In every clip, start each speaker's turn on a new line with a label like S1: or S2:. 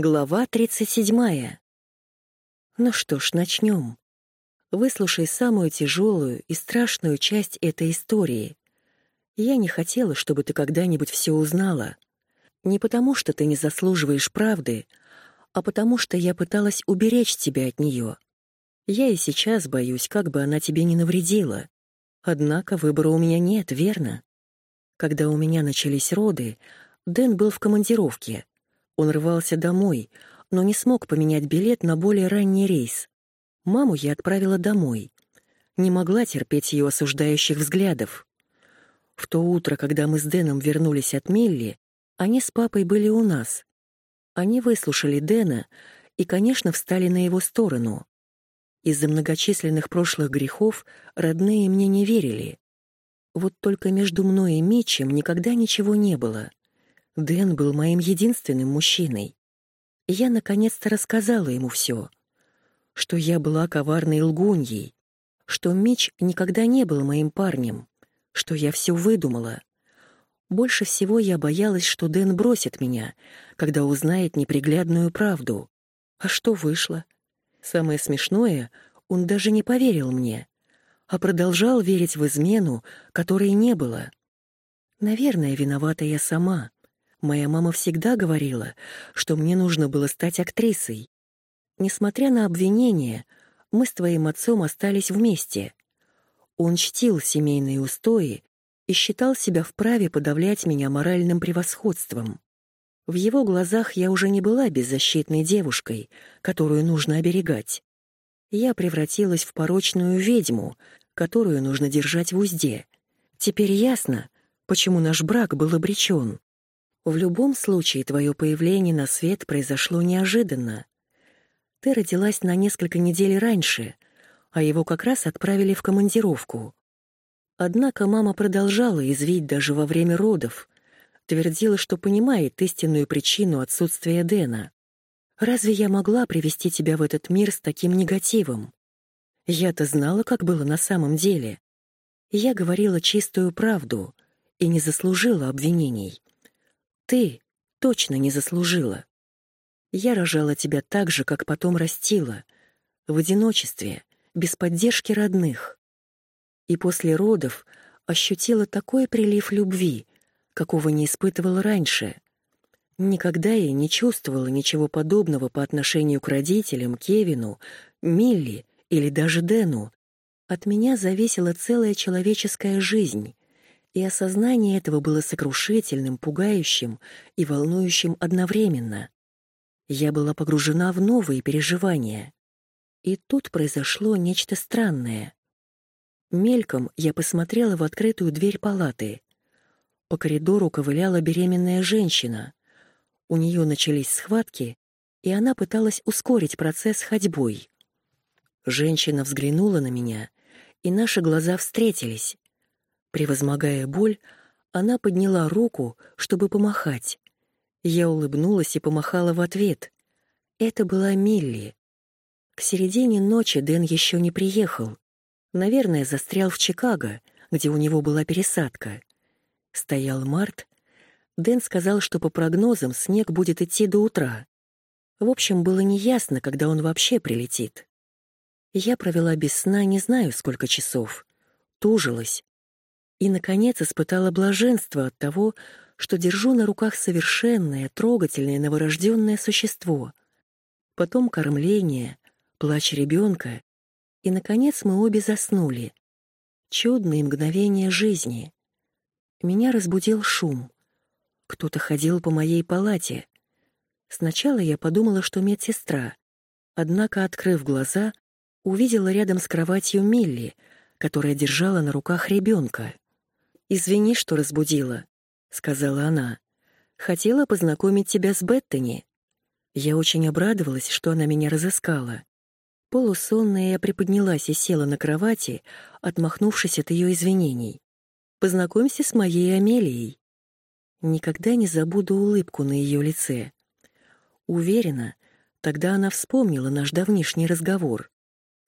S1: Глава 37. Ну что ж, начнем. Выслушай самую тяжелую и страшную часть этой истории. Я не хотела, чтобы ты когда-нибудь все узнала. Не потому, что ты не заслуживаешь правды, а потому что я пыталась уберечь тебя от нее. Я и сейчас боюсь, как бы она тебе не навредила. Однако выбора у меня нет, верно? Когда у меня начались роды, Дэн был в командировке — он рвался домой, но не смог поменять билет на более ранний рейс. Маму я отправила домой. Не могла терпеть ее осуждающих взглядов. В то утро, когда мы с Дэном вернулись от Милли, они с папой были у нас. Они выслушали Дэна и, конечно, встали на его сторону. Из-за многочисленных прошлых грехов родные мне не верили. Вот только между мной и Митчем никогда ничего не было. Дэн был моим единственным мужчиной. я наконец-то рассказала ему все, что я была коварной лгуньей, что Мич никогда не был моим парнем, что я все выдумала. Больше всего я боялась, что Дэн бросит меня, когда узнает неприглядную правду. А что вышло? Самое смешное, он даже не поверил мне, а продолжал верить в измену, которой не было. Наверное, виновата я сама. Моя мама всегда говорила, что мне нужно было стать актрисой. Несмотря на обвинения, мы с твоим отцом остались вместе. Он чтил семейные устои и считал себя вправе подавлять меня моральным превосходством. В его глазах я уже не была беззащитной девушкой, которую нужно оберегать. Я превратилась в порочную ведьму, которую нужно держать в узде. Теперь ясно, почему наш брак был обречен. В любом случае, твое появление на свет произошло неожиданно. Ты родилась на несколько недель раньше, а его как раз отправили в командировку. Однако мама продолжала извить даже во время родов, твердила, что понимает истинную причину отсутствия Дэна. Разве я могла привести тебя в этот мир с таким негативом? Я-то знала, как было на самом деле. Я говорила чистую правду и не заслужила обвинений. Ты точно не заслужила. Я рожала тебя так же, как потом растила, в одиночестве, без поддержки родных. И после родов ощутила такой прилив любви, какого не испытывала раньше. Никогда я не чувствовала ничего подобного по отношению к родителям, Кевину, Милли или даже Дэну. От меня зависела целая человеческая жизнь и осознание этого было сокрушительным, пугающим и волнующим одновременно. Я была погружена в новые переживания. И тут произошло нечто странное. Мельком я посмотрела в открытую дверь палаты. По коридору ковыляла беременная женщина. У нее начались схватки, и она пыталась ускорить процесс ходьбой. Женщина взглянула на меня, и наши глаза встретились. Превозмогая боль, она подняла руку, чтобы помахать. Я улыбнулась и помахала в ответ. Это была Милли. К середине ночи Дэн еще не приехал. Наверное, застрял в Чикаго, где у него была пересадка. Стоял март. Дэн сказал, что по прогнозам снег будет идти до утра. В общем, было неясно, когда он вообще прилетит. Я провела без сна не знаю сколько часов. Тужилась, и, наконец, испытала блаженство от того, что держу на руках совершенное, трогательное новорожденное существо. Потом кормление, плач ребенка, и, наконец, мы обе заснули. Чудные мгновения жизни. Меня разбудил шум. Кто-то ходил по моей палате. Сначала я подумала, что медсестра, однако, открыв глаза, увидела рядом с кроватью Милли, которая держала на руках ребенка. «Извини, что разбудила», — сказала она. «Хотела познакомить тебя с Беттани». Я очень обрадовалась, что она меня разыскала. Полусонная я приподнялась и села на кровати, отмахнувшись от ее извинений. «Познакомься с моей Амелией». Никогда не забуду улыбку на ее лице. Уверена, тогда она вспомнила наш давнишний разговор.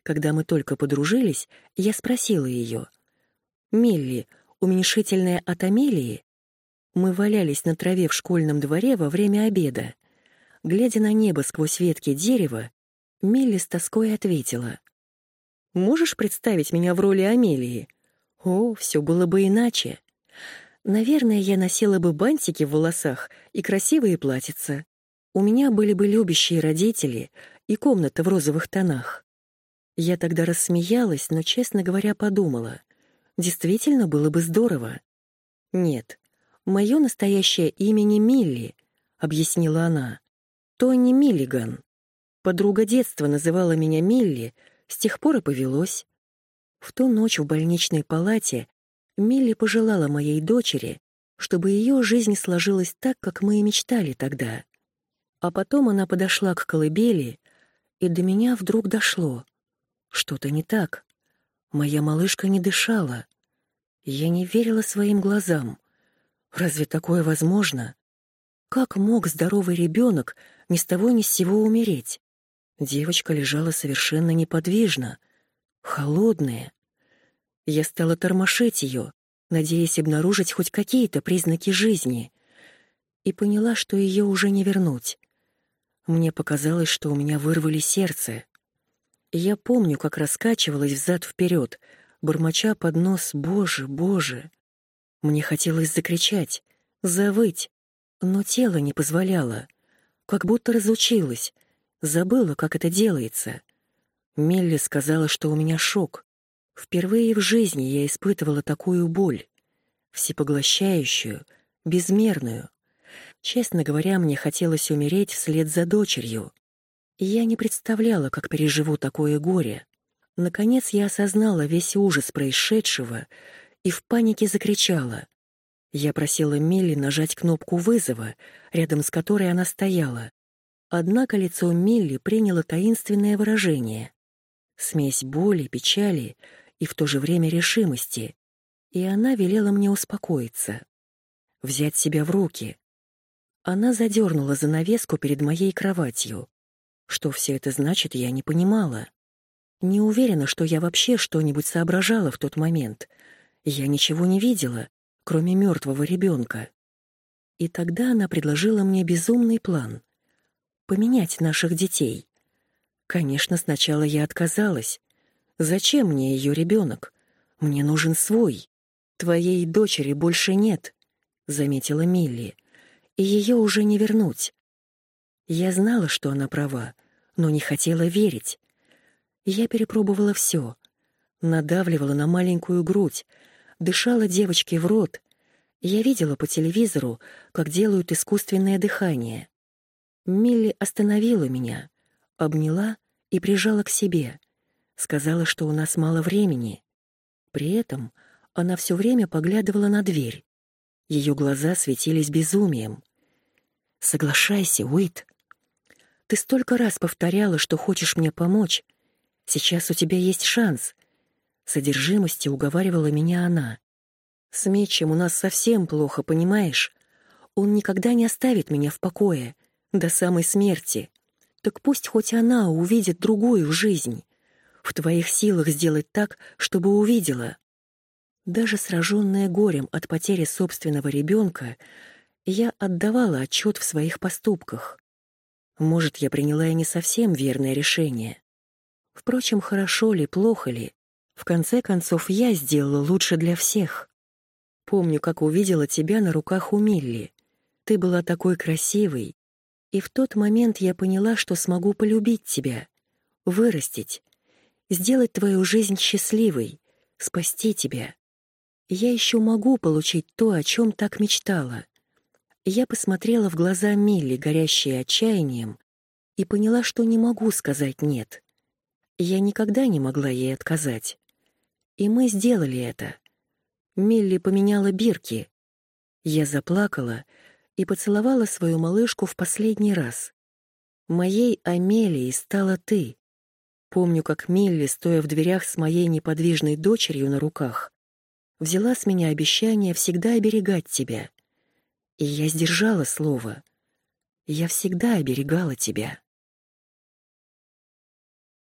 S1: Когда мы только подружились, я спросила ее. «Милли, уменьшительное от Амелии, мы валялись на траве в школьном дворе во время обеда. глядя на небо сквозь ветки дерева, Милли с тоской ответила. «Можешь представить меня в роли Амелии? О, все было бы иначе. Наверное, я носила бы бантики в волосах и красивые платьица. У меня были бы любящие родители и комната в розовых тонах. Я тогда рассмеялась, но, честно говоря, подумала. Действительно было бы здорово. Нет, мое настоящее имя не Милли, объяснила она. Тони Миллиган. Подруга детства называла меня Милли, с тех пор и повелось. В ту ночь в больничной палате Милли пожелала моей дочери, чтобы ее жизнь сложилась так, как мы и мечтали тогда. А потом она подошла к колыбели, и до меня вдруг дошло. Что-то не так. Моя малышка не дышала. Я не верила своим глазам. Разве такое возможно? Как мог здоровый ребенок ни с того ни с сего умереть? Девочка лежала совершенно неподвижно, холодная. Я стала тормошить ее, надеясь обнаружить хоть какие-то признаки жизни, и поняла, что ее уже не вернуть. Мне показалось, что у меня вырвали сердце. Я помню, как раскачивалась взад-вперед, бормоча под нос «Боже, Боже!». Мне хотелось закричать, завыть, но тело не позволяло, как будто разучилась, забыла, как это делается. Мелли сказала, что у меня шок. Впервые в жизни я испытывала такую боль, всепоглощающую, безмерную. Честно говоря, мне хотелось умереть вслед за дочерью. Я не представляла, как переживу такое горе. Наконец я осознала весь ужас происшедшего и в панике закричала. Я просила Милли нажать кнопку вызова, рядом с которой она стояла. Однако лицо Милли приняло таинственное выражение. Смесь боли, печали и в то же время решимости. И она велела мне успокоиться. Взять себя в руки. Она задернула занавеску перед моей кроватью. Что все это значит, я не понимала. Не уверена, что я вообще что-нибудь соображала в тот момент. Я ничего не видела, кроме мертвого ребенка. И тогда она предложила мне безумный план — поменять наших детей. Конечно, сначала я отказалась. Зачем мне ее ребенок? Мне нужен свой. Твоей дочери больше нет, — заметила Милли, — и ее уже не вернуть. Я знала, что она права, но не хотела верить. Я перепробовала все. Надавливала на маленькую грудь, дышала девочке в рот. Я видела по телевизору, как делают искусственное дыхание. Милли остановила меня, обняла и прижала к себе. Сказала, что у нас мало времени. При этом она все время поглядывала на дверь. Ее глаза светились безумием. «Соглашайся, Уит», ты столько раз повторяла, что хочешь мне помочь. Сейчас у тебя есть шанс. С уговаривала меня она. С Мечем у нас совсем плохо, понимаешь? Он никогда не оставит меня в покое, до самой смерти. Так пусть хоть она увидит другую жизнь. В твоих силах сделать так, чтобы увидела. Даже сраженная горем от потери собственного ребенка, я отдавала отчет в своих поступках. Может, я приняла и не совсем верное решение. Впрочем, хорошо ли, плохо ли, в конце концов, я сделала лучше для всех. Помню, как увидела тебя на руках у Милли. Ты была такой красивой. И в тот момент я поняла, что смогу полюбить тебя, вырастить, сделать твою жизнь счастливой, спасти тебя. Я еще могу получить то, о чем так мечтала. Я посмотрела в глаза Милли, горящие отчаянием, и поняла, что не могу сказать «нет». Я никогда не могла ей отказать. И мы сделали это. Милли поменяла бирки. Я заплакала и поцеловала свою малышку в последний раз. Моей Амелией стала ты. Помню, как Милли, стоя в дверях с моей неподвижной дочерью на руках, взяла с меня обещание всегда оберегать тебя. И я сдержала слово. Я всегда оберегала тебя.